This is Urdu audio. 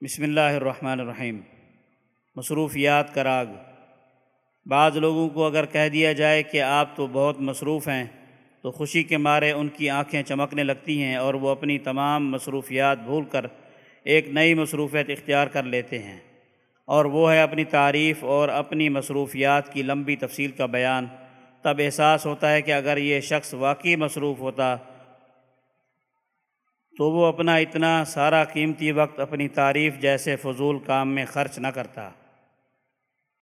بسم اللہ الرحمن الرحیم۔ مصروفیات کا راگ۔ بعض لوگوں کو اگر کہہ دیا جائے کہ آپ تو بہت مصروف ہیں، تو خوشی کے مارے ان کی آنکھیں چمکنے لگتی ہیں اور وہ اپنی تمام مصروفیات بھول کر ایک نئی مصروفیت اختیار کر لیتے ہیں۔ اور وہ ہے اپنی تعریف اور اپنی مصروفیات کی لمبی تفصیل کا بیان۔ تب احساس ہوتا ہے کہ اگر یہ شخص واقعی مصروف ہوتا تو وہ اپنا اتنا سارا قیمتی وقت اپنی تعریف جیسے فضول کام میں خرچ نہ کرتا۔